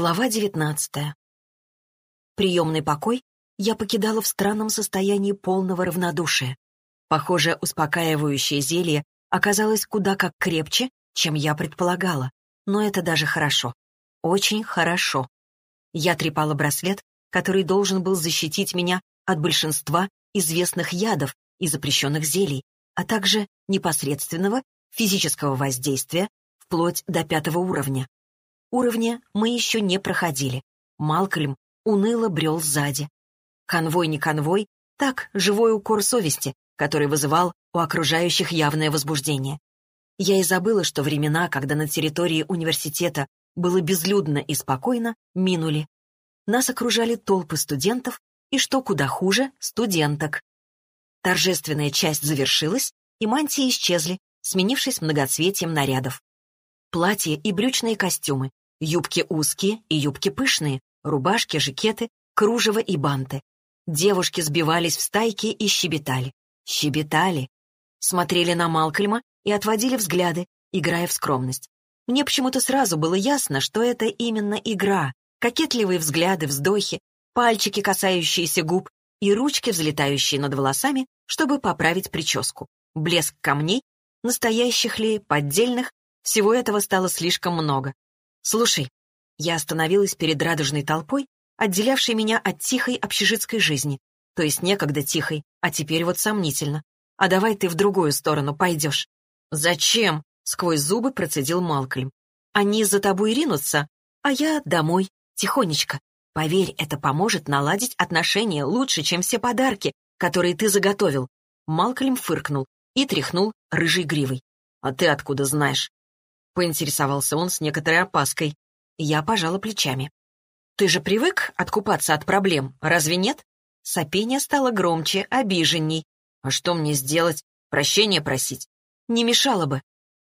Глава девятнадцатая. Приемный покой я покидала в странном состоянии полного равнодушия. Похоже, успокаивающее зелье оказалось куда как крепче, чем я предполагала. Но это даже хорошо. Очень хорошо. Я трепала браслет, который должен был защитить меня от большинства известных ядов и запрещенных зелий, а также непосредственного физического воздействия вплоть до пятого уровня. Уровня мы еще не проходили. Малкольм уныло брел сзади. Конвой не конвой, так, живой укор совести, который вызывал у окружающих явное возбуждение. Я и забыла, что времена, когда на территории университета было безлюдно и спокойно, минули. Нас окружали толпы студентов и, что куда хуже, студенток. Торжественная часть завершилась, и мантии исчезли, сменившись многоцветием нарядов. Платья и брючные костюмы, юбки узкие и юбки пышные, рубашки, жакеты, кружево и банты. Девушки сбивались в стайки и щебетали. Щебетали. Смотрели на Малкольма и отводили взгляды, играя в скромность. Мне почему-то сразу было ясно, что это именно игра. Кокетливые взгляды, вздохи, пальчики, касающиеся губ, и ручки, взлетающие над волосами, чтобы поправить прическу. Блеск камней, настоящих ли, поддельных, всего этого стало слишком много. «Слушай». Я остановилась перед радужной толпой, отделявшей меня от тихой общежитской жизни. То есть некогда тихой, а теперь вот сомнительно. А давай ты в другую сторону пойдешь. «Зачем?» — сквозь зубы процедил Малкольм. «Они за тобой ринутся, а я домой, тихонечко. Поверь, это поможет наладить отношения лучше, чем все подарки, которые ты заготовил». Малкольм фыркнул и тряхнул рыжей гривой. «А ты откуда знаешь?» Поинтересовался он с некоторой опаской. Я пожала плечами. «Ты же привык откупаться от проблем, разве нет?» Сопение стало громче, обиженней. «А что мне сделать? Прощения просить?» «Не мешало бы».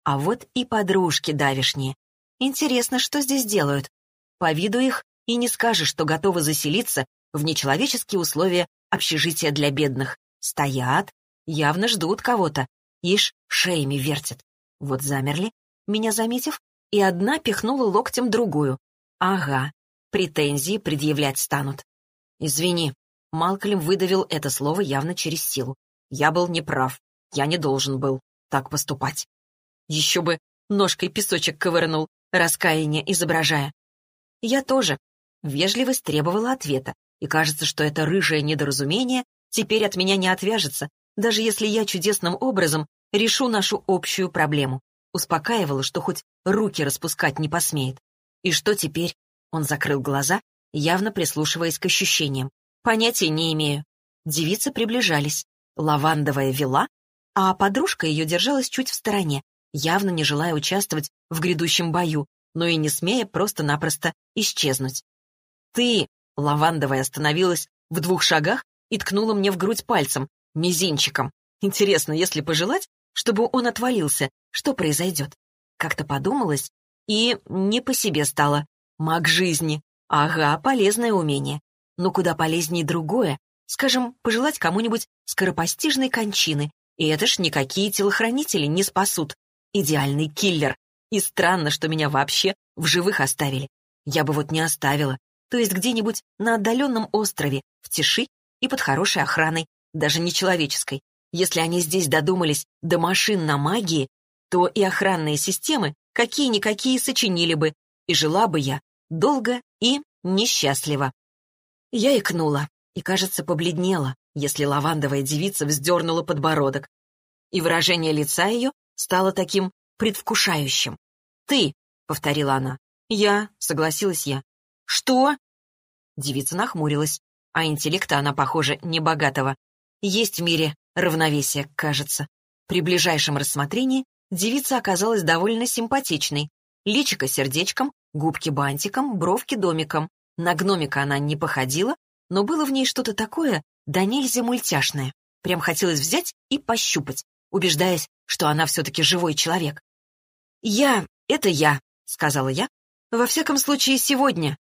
А вот и подружки давишние. Интересно, что здесь делают? По виду их и не скажешь, что готовы заселиться в нечеловеческие условия общежития для бедных. Стоят, явно ждут кого-то. Ишь, шеями вертят. Вот замерли, меня заметив, и одна пихнула локтем другую. Ага, претензии предъявлять станут. Извини, Малкольм выдавил это слово явно через силу. Я был неправ. Я не должен был так поступать. Еще бы ножкой песочек ковырнул, раскаяние изображая. Я тоже. Вежливость требовала ответа, и кажется, что это рыжее недоразумение теперь от меня не отвяжется, даже если я чудесным образом решу нашу общую проблему. Успокаивала, что хоть руки распускать не посмеет. И что теперь? Он закрыл глаза, явно прислушиваясь к ощущениям. Понятия не имею. Девицы приближались. Лавандовая вела, а подружка ее держалась чуть в стороне, явно не желая участвовать в грядущем бою, но и не смея просто-напросто исчезнуть. «Ты!» — Лавандовая остановилась в двух шагах и ткнула мне в грудь пальцем, мизинчиком. Интересно, если пожелать, чтобы он отвалился, что произойдет? Как-то подумалось, и не по себе стало. Маг жизни. Ага, полезное умение. Но куда полезнее другое. Скажем, пожелать кому-нибудь скоропостижной кончины. И это ж никакие телохранители не спасут. Идеальный киллер. И странно, что меня вообще в живых оставили. Я бы вот не оставила. То есть где-нибудь на отдаленном острове, в тиши и под хорошей охраной, даже не человеческой. Если они здесь додумались до машин на магии, то и охранные системы какие-никакие сочинили бы, и жила бы я долго и несчастливо. Я икнула и, кажется, побледнела, если лавандовая девица вздернула подбородок. И выражение лица ее стало таким предвкушающим. «Ты», — повторила она. «Я», — согласилась я. «Что?» Девица нахмурилась, а интеллекта она, похоже, небогатого. Есть в мире равновесие, кажется. При ближайшем рассмотрении девица оказалась довольно симпатичной. Личико сердечком, губки бантиком, бровки домиком. На гномика она не походила, но было в ней что-то такое, да нельзя мультяшное. Прям хотелось взять и пощупать, убеждаясь, что она все-таки живой человек. «Я — это я», — сказала я. «Во всяком случае, сегодня».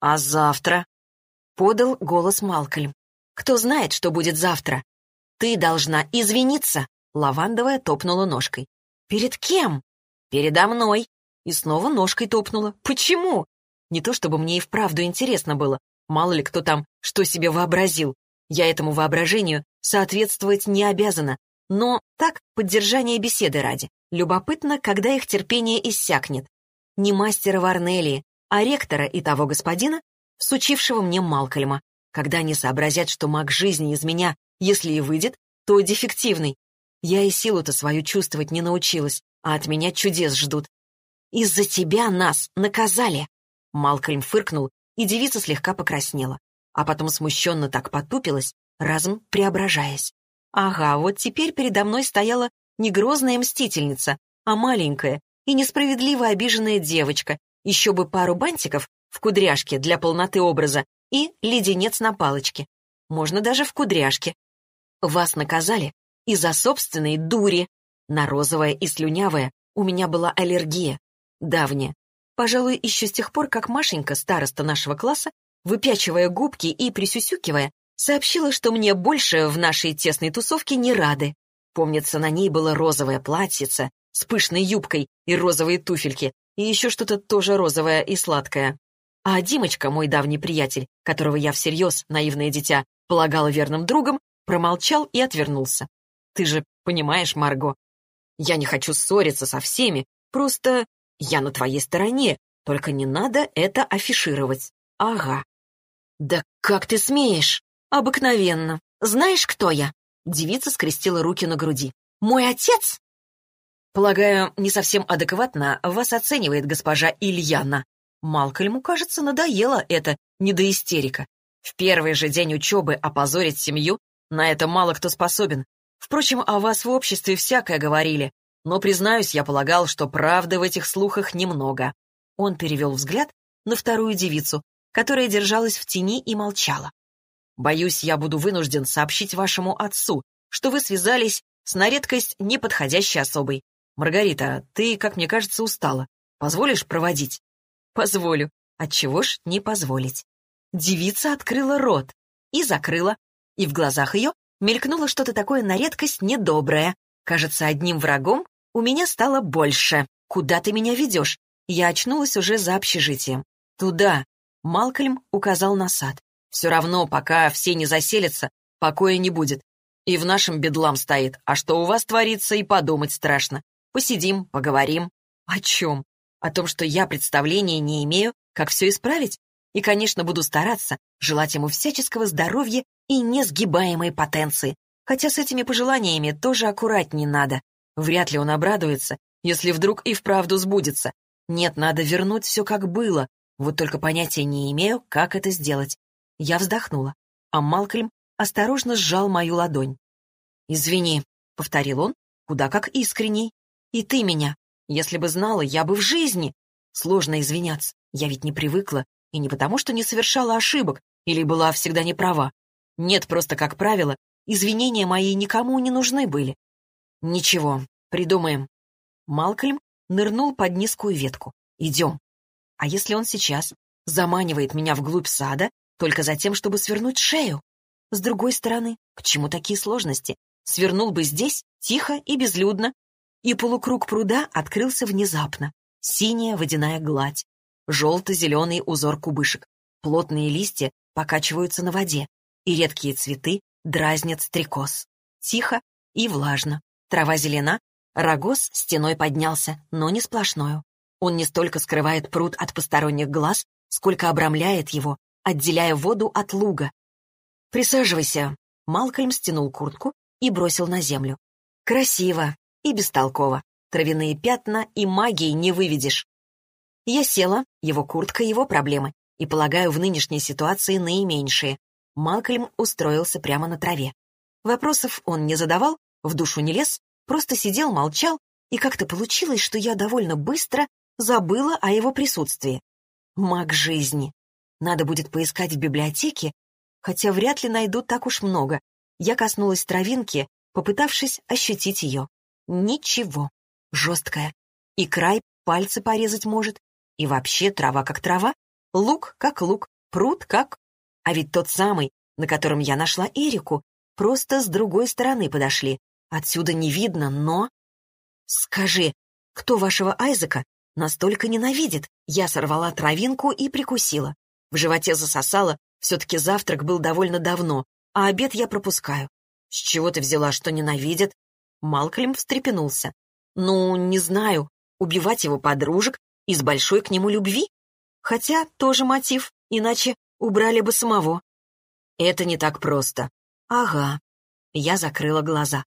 «А завтра?» — подал голос Малкольм. Кто знает, что будет завтра? Ты должна извиниться. Лавандовая топнула ножкой. Перед кем? Передо мной. И снова ножкой топнула. Почему? Не то чтобы мне и вправду интересно было. Мало ли кто там что себе вообразил. Я этому воображению соответствовать не обязана. Но так, поддержание беседы ради. Любопытно, когда их терпение иссякнет. Не мастера Варнелии, а ректора и того господина, всучившего мне Малкольма. Когда они сообразят, что маг жизни из меня, если и выйдет, то дефективный. Я и силу-то свою чувствовать не научилась, а от меня чудес ждут. «Из-за тебя нас наказали!» Малкольм фыркнул, и девица слегка покраснела, а потом смущенно так потупилась, разом преображаясь. Ага, вот теперь передо мной стояла не грозная мстительница, а маленькая и несправедливо обиженная девочка, еще бы пару бантиков в кудряшке для полноты образа и леденец на палочке. Можно даже в кудряшке. Вас наказали из-за собственной дури. На розовое и слюнявое у меня была аллергия. Давняя. Пожалуй, еще с тех пор, как Машенька, староста нашего класса, выпячивая губки и присюсюкивая, сообщила, что мне больше в нашей тесной тусовке не рады. Помнится, на ней было розовое платьице с пышной юбкой и розовые туфельки, и еще что-то тоже розовое и сладкое. А Димочка, мой давний приятель, которого я всерьез, наивное дитя, полагала верным другом, промолчал и отвернулся. Ты же понимаешь, Марго, я не хочу ссориться со всеми, просто я на твоей стороне, только не надо это афишировать. Ага. Да как ты смеешь? Обыкновенно. Знаешь, кто я? Девица скрестила руки на груди. Мой отец? Полагаю, не совсем адекватно вас оценивает госпожа Ильяна. Малкольму, кажется, надоело это недоистерика. В первый же день учебы опозорить семью, на это мало кто способен. Впрочем, о вас в обществе всякое говорили, но, признаюсь, я полагал, что правды в этих слухах немного. Он перевел взгляд на вторую девицу, которая держалась в тени и молчала. «Боюсь, я буду вынужден сообщить вашему отцу, что вы связались с на редкость неподходящей особой. Маргарита, ты, как мне кажется, устала. Позволишь проводить?» «Позволю. Отчего ж не позволить?» Девица открыла рот и закрыла, и в глазах ее мелькнуло что-то такое на редкость недоброе. Кажется, одним врагом у меня стало больше. Куда ты меня ведешь? Я очнулась уже за общежитием. Туда. Малкольм указал на сад. Все равно, пока все не заселятся, покоя не будет. И в нашем бедлам стоит. А что у вас творится, и подумать страшно. Посидим, поговорим. О чем? О том, что я представления не имею, как все исправить? И, конечно, буду стараться, желать ему всяческого здоровья и несгибаемой потенции. Хотя с этими пожеланиями тоже аккуратнее надо. Вряд ли он обрадуется, если вдруг и вправду сбудется. Нет, надо вернуть все как было. Вот только понятия не имею, как это сделать. Я вздохнула, а Малкольм осторожно сжал мою ладонь. «Извини», — повторил он, куда как искренний. «И ты меня. Если бы знала, я бы в жизни...» Сложно извиняться. Я ведь не привыкла. И не потому, что не совершала ошибок или была всегда неправа. Нет, просто, как правило, извинения мои никому не нужны были. «Ничего, придумаем». Малкольм нырнул под низкую ветку. «Идем». А если он сейчас заманивает меня вглубь сада только за тем, чтобы свернуть шею? С другой стороны, к чему такие сложности? Свернул бы здесь, тихо и безлюдно. И полукруг пруда открылся внезапно. Синяя водяная гладь, желто-зеленый узор кубышек, плотные листья покачиваются на воде, и редкие цветы дразнят стрекоз. Тихо и влажно. Трава зелена, рогоз стеной поднялся, но не сплошную. Он не столько скрывает пруд от посторонних глаз, сколько обрамляет его, отделяя воду от луга. «Присаживайся». Малкольм стянул куртку и бросил на землю. «Красиво и бестолково. Травяные пятна и магии не выведешь». Я села, его куртка, его проблемы, и, полагаю, в нынешней ситуации наименьшие. Малкольм устроился прямо на траве. Вопросов он не задавал, в душу не лез, просто сидел, молчал, и как-то получилось, что я довольно быстро забыла о его присутствии. Маг жизни. Надо будет поискать в библиотеке, хотя вряд ли найду так уж много. Я коснулась травинки, попытавшись ощутить ее. Ничего. Жесткая. И край пальцы порезать может. И вообще трава как трава, лук как лук, пруд как... А ведь тот самый, на котором я нашла Эрику, просто с другой стороны подошли. Отсюда не видно, но... Скажи, кто вашего Айзека Настолько ненавидит. Я сорвала травинку и прикусила. В животе засосало, все-таки завтрак был довольно давно, а обед я пропускаю. С чего ты взяла, что ненавидит? Малкольм встрепенулся. Ну, не знаю, убивать его подружек из большой к нему любви? Хотя тоже мотив, иначе убрали бы самого. Это не так просто. Ага. Я закрыла глаза.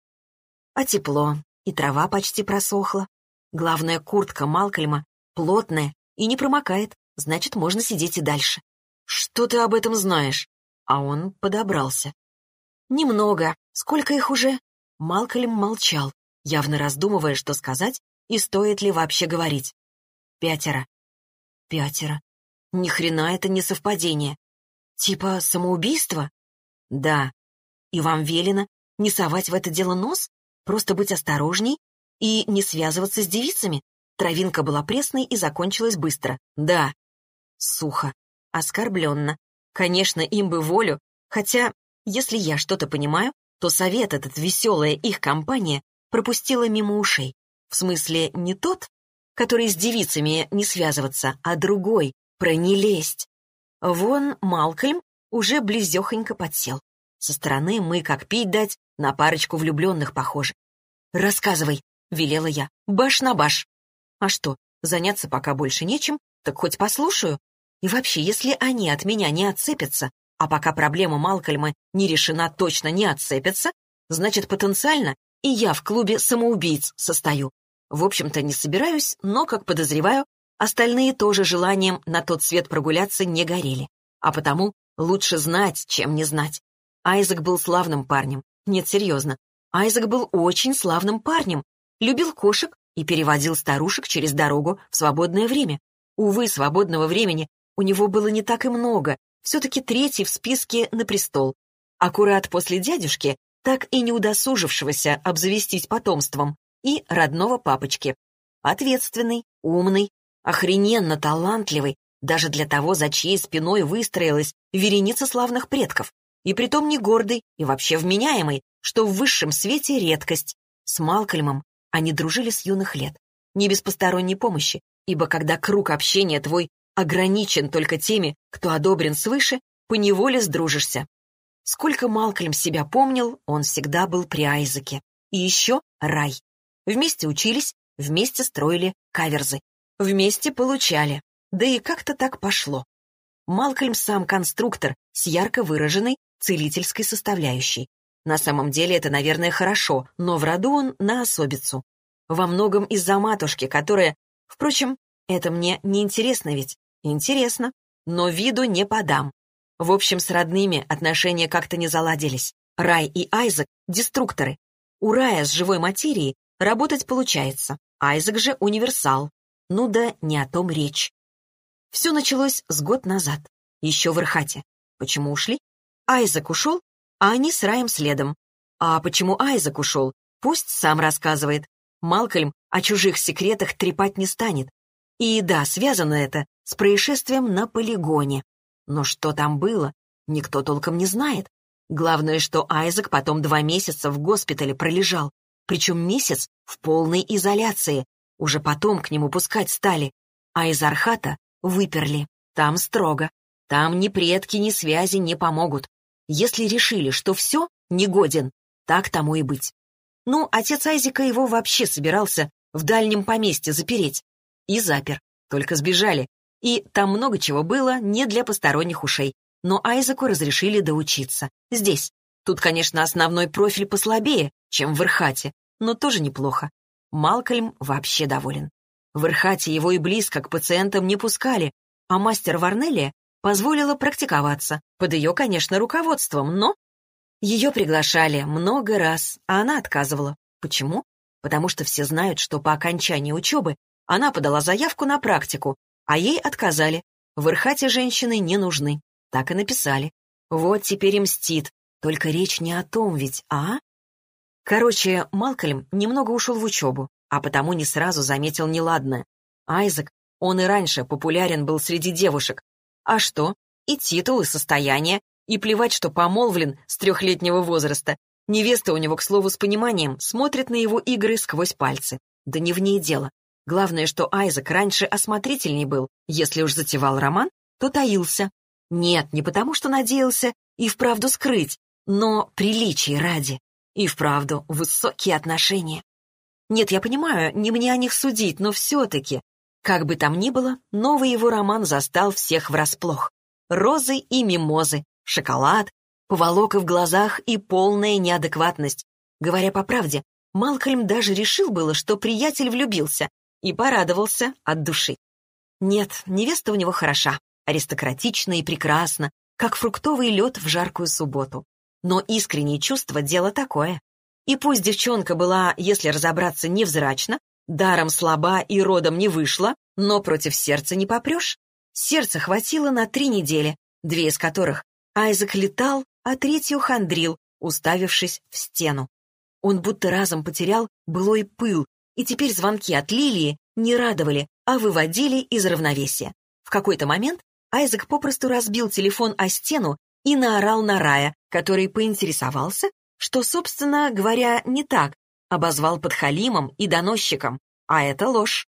А тепло, и трава почти просохла. Главная куртка Малкольма плотная и не промокает, значит, можно сидеть и дальше. Что ты об этом знаешь? А он подобрался. Немного. Сколько их уже? Малкольм молчал, явно раздумывая, что сказать и стоит ли вообще говорить. Пятеро. Пятеро. Ни хрена это не совпадение. Типа самоубийство? Да. И вам велено не совать в это дело нос? Просто быть осторожней и не связываться с девицами? Травинка была пресной и закончилась быстро. Да. Сухо. Оскорбленно. Конечно, им бы волю, хотя, если я что-то понимаю, то совет этот, веселая их компания, пропустила мимо ушей. В смысле, не тот, который с девицами не связываться, а другой, про не лезть. Вон Малкольм уже близехонько подсел. Со стороны мы, как пить дать, на парочку влюбленных похожи. «Рассказывай», — велела я, — «баш на баш». А что, заняться пока больше нечем, так хоть послушаю. И вообще, если они от меня не отцепятся, а пока проблема Малкольма не решена, точно не отцепятся, значит, потенциально и я в клубе самоубийц состою. В общем-то, не собираюсь, но, как подозреваю, остальные тоже желанием на тот свет прогуляться не горели. А потому лучше знать, чем не знать. Айзек был славным парнем. Нет, серьезно. Айзек был очень славным парнем. Любил кошек и переводил старушек через дорогу в свободное время. Увы, свободного времени у него было не так и много, все-таки третий в списке на престол. Аккурат после дядюшки так и не удосужившегося обзавестись потомством, и родного папочки. Ответственный, умный, охрененно талантливый, даже для того, за чьей спиной выстроилась вереница славных предков, и притом не гордый и вообще вменяемый, что в высшем свете редкость. С Малкольмом они дружили с юных лет, не без посторонней помощи, ибо когда круг общения твой ограничен только теми, кто одобрен свыше, поневоле сдружишься. Сколько Малкольм себя помнил, он всегда был при Айзеке. И еще рай. Вместе учились, вместе строили каверзы. Вместе получали. Да и как-то так пошло. Малкольм сам конструктор с ярко выраженной целительской составляющей. На самом деле это, наверное, хорошо, но в роду он на особицу. Во многом из-за матушки, которая... Впрочем, это мне не интересно ведь. Интересно, но виду не подам. В общем, с родными отношения как-то не заладились. Рай и Айзек — деструкторы. У Рая с живой материей работать получается. Айзек же универсал. Ну да, не о том речь. Все началось с год назад, еще в Ирхате. Почему ушли? Айзек ушел, а они с Раем следом. А почему Айзек ушел? Пусть сам рассказывает. Малкольм о чужих секретах трепать не станет. И да, связано это с происшествием на полигоне. Но что там было, никто толком не знает. Главное, что Айзек потом два месяца в госпитале пролежал, причем месяц в полной изоляции. Уже потом к нему пускать стали. А из Архата выперли. Там строго. Там ни предки, ни связи не помогут. Если решили, что все, негоден, так тому и быть. Ну, отец Айзека его вообще собирался в дальнем поместье запереть. И запер. Только сбежали. И там много чего было не для посторонних ушей. Но Айзеку разрешили доучиться. Здесь. Тут, конечно, основной профиль послабее, чем в Ирхате, но тоже неплохо. Малкольм вообще доволен. В Ирхате его и близко к пациентам не пускали, а мастер Варнелия позволила практиковаться, под ее, конечно, руководством, но... Ее приглашали много раз, а она отказывала. Почему? Потому что все знают, что по окончании учебы она подала заявку на практику, а ей отказали. В Ирхате женщины не нужны. Так и написали. Вот теперь и мстит. Только речь не о том ведь, а? Короче, Малкольм немного ушел в учебу, а потому не сразу заметил неладное. Айзек, он и раньше популярен был среди девушек. А что? И титул, и состояние, и плевать, что помолвлен с трехлетнего возраста. Невеста у него, к слову, с пониманием, смотрит на его игры сквозь пальцы. Да не в ней дело. Главное, что Айзек раньше осмотрительней был. Если уж затевал роман, то таился. Нет, не потому что надеялся и вправду скрыть, но приличий ради. И вправду высокие отношения. Нет, я понимаю, не мне о них судить, но все-таки. Как бы там ни было, новый его роман застал всех врасплох. Розы и мимозы, шоколад, поволока в глазах и полная неадекватность. Говоря по правде, Малкольм даже решил было, что приятель влюбился, и порадовался от души. Нет, невеста у него хороша, аристократична и прекрасна, как фруктовый лед в жаркую субботу. Но искреннее чувство — дело такое. И пусть девчонка была, если разобраться, невзрачна, даром слаба и родом не вышла, но против сердца не попрешь. Сердце хватило на три недели, две из которых Айзек летал, а третью хандрил, уставившись в стену. Он будто разом потерял былой пыл, и теперь звонки от Лилии не радовали, а выводили из равновесия. В какой-то момент Айзек попросту разбил телефон о стену и наорал на Рая, который поинтересовался, что, собственно говоря, не так, обозвал подхалимом и доносчиком, а это ложь.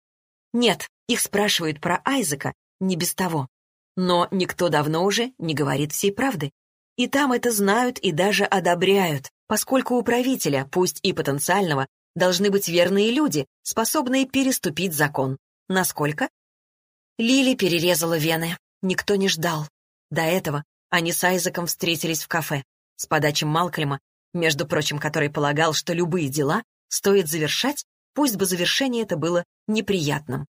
Нет, их спрашивают про Айзека, не без того. Но никто давно уже не говорит всей правды. И там это знают и даже одобряют, поскольку у правителя, пусть и потенциального, должны быть верные люди, способные переступить закон. Насколько? Лили перерезала вены. Никто не ждал. До этого они с Айзеком встретились в кафе. С подачи Малкольма, между прочим, который полагал, что любые дела стоит завершать, пусть бы завершение это было неприятным.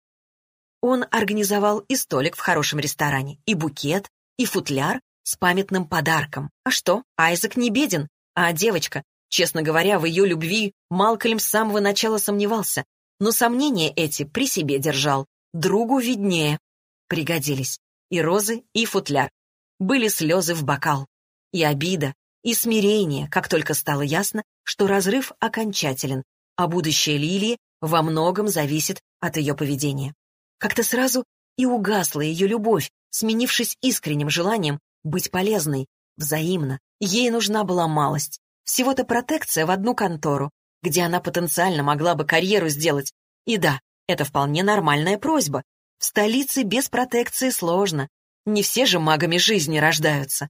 Он организовал и столик в хорошем ресторане, и букет, и футляр с памятным подарком. А что, Айзек не беден, а девочка Честно говоря, в ее любви Малкольм с самого начала сомневался, но сомнения эти при себе держал. Другу виднее. Пригодились. И розы, и футляр. Были слезы в бокал. И обида, и смирение, как только стало ясно, что разрыв окончателен, а будущее Лилии во многом зависит от ее поведения. Как-то сразу и угасла ее любовь, сменившись искренним желанием быть полезной, взаимно. Ей нужна была малость, всего-то протекция в одну контору, где она потенциально могла бы карьеру сделать. И да, это вполне нормальная просьба. В столице без протекции сложно. Не все же магами жизни рождаются.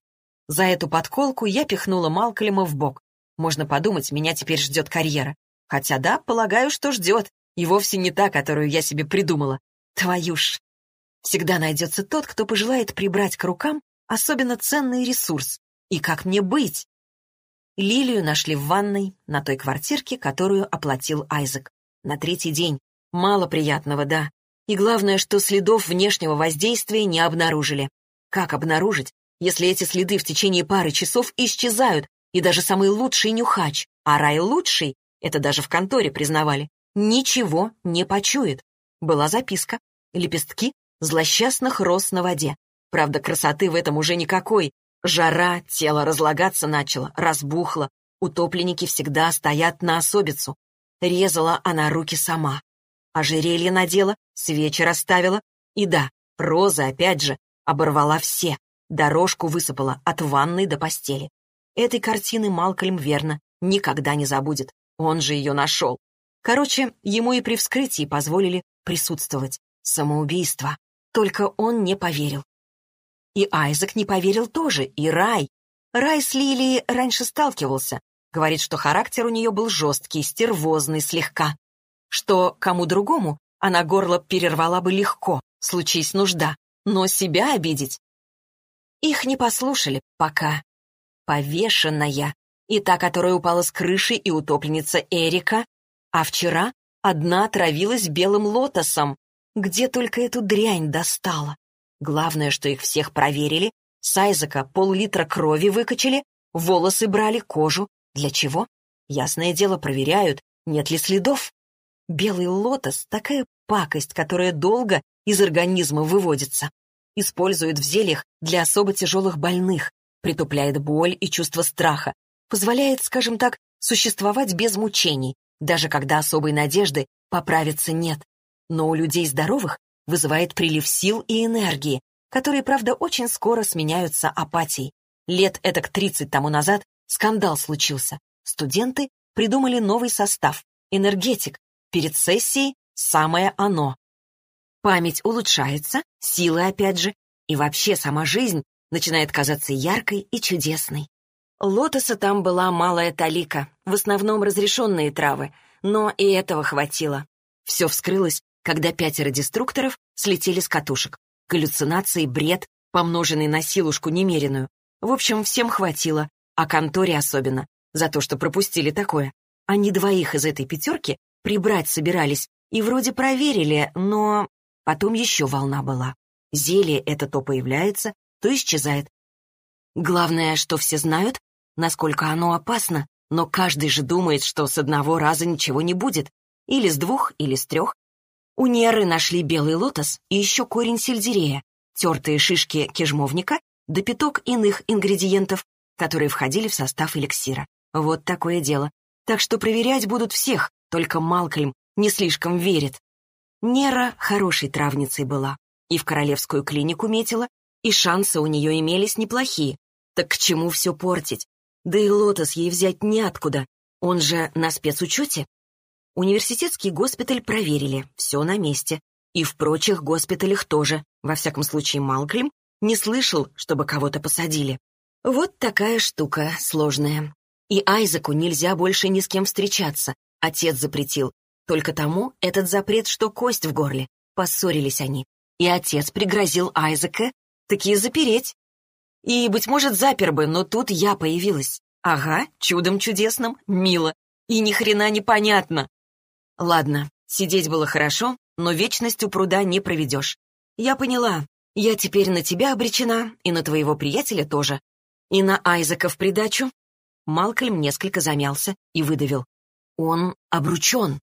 За эту подколку я пихнула Малкольма в бок. Можно подумать, меня теперь ждет карьера. Хотя да, полагаю, что ждет. И вовсе не та, которую я себе придумала. Твою ж. Всегда найдется тот, кто пожелает прибрать к рукам особенно ценный ресурс. И как мне быть? Лилию нашли в ванной на той квартирке, которую оплатил Айзек. На третий день. Мало приятного, да. И главное, что следов внешнего воздействия не обнаружили. Как обнаружить, если эти следы в течение пары часов исчезают, и даже самый лучший нюхач, а рай лучший, это даже в конторе признавали, ничего не почует. Была записка. Лепестки злосчастных роз на воде. Правда, красоты в этом уже никакой, Жара, тело разлагаться начало, разбухло. Утопленники всегда стоят на особицу. Резала она руки сама. Ожерелье надела, свечи расставила. И да, Роза, опять же, оборвала все. Дорожку высыпала от ванной до постели. Этой картины Малкольм верно никогда не забудет. Он же ее нашел. Короче, ему и при вскрытии позволили присутствовать. Самоубийство. Только он не поверил. И Айзек не поверил тоже, и Рай. Рай с Лилией раньше сталкивался. Говорит, что характер у нее был жесткий, стервозный слегка. Что кому другому она горло перервала бы легко, случись нужда, но себя обидеть. Их не послушали пока. Повешенная. И та, которая упала с крыши, и утопленница Эрика. А вчера одна отравилась белым лотосом. Где только эту дрянь достала. Главное, что их всех проверили, с Айзека пол-литра крови выкачали, волосы брали, кожу. Для чего? Ясное дело, проверяют, нет ли следов. Белый лотос — такая пакость, которая долго из организма выводится. Используют в зельях для особо тяжелых больных, притупляет боль и чувство страха, позволяет, скажем так, существовать без мучений, даже когда особой надежды поправиться нет. Но у людей здоровых вызывает прилив сил и энергии, которые, правда, очень скоро сменяются апатией. Лет этак 30 тому назад скандал случился. Студенты придумали новый состав — энергетик. Перед сессией самое оно. Память улучшается, силы опять же, и вообще сама жизнь начинает казаться яркой и чудесной. Лотоса там была малая талика, в основном разрешенные травы, но и этого хватило. Все вскрылось, когда пятеро деструкторов слетели с катушек. Галлюцинации, бред, помноженный на силушку немеренную. В общем, всем хватило, а конторе особенно, за то, что пропустили такое. Они двоих из этой пятерки прибрать собирались и вроде проверили, но потом еще волна была. Зелье это то появляется, то исчезает. Главное, что все знают, насколько оно опасно, но каждый же думает, что с одного раза ничего не будет. Или с двух, или с трех. У Неры нашли белый лотос и еще корень сельдерея, тертые шишки кежмовника да пяток иных ингредиентов, которые входили в состав эликсира. Вот такое дело. Так что проверять будут всех, только Малкольм не слишком верит. Нера хорошей травницей была, и в королевскую клинику метила, и шансы у нее имелись неплохие. Так к чему все портить? Да и лотос ей взять неоткуда, он же на спецучете. Университетский госпиталь проверили, все на месте. И в прочих госпиталях тоже, во всяком случае Малкольм, не слышал, чтобы кого-то посадили. Вот такая штука сложная. И Айзеку нельзя больше ни с кем встречаться. Отец запретил. Только тому этот запрет, что кость в горле. Поссорились они. И отец пригрозил Айзека таки запереть. И, быть может, запер бы, но тут я появилась. Ага, чудом чудесным, мило. И ни хрена не понятно. Ладно, сидеть было хорошо, но вечность у пруда не проведешь. Я поняла, я теперь на тебя обречена, и на твоего приятеля тоже. И на Айзека в придачу. Малкольм несколько замялся и выдавил. Он обручен.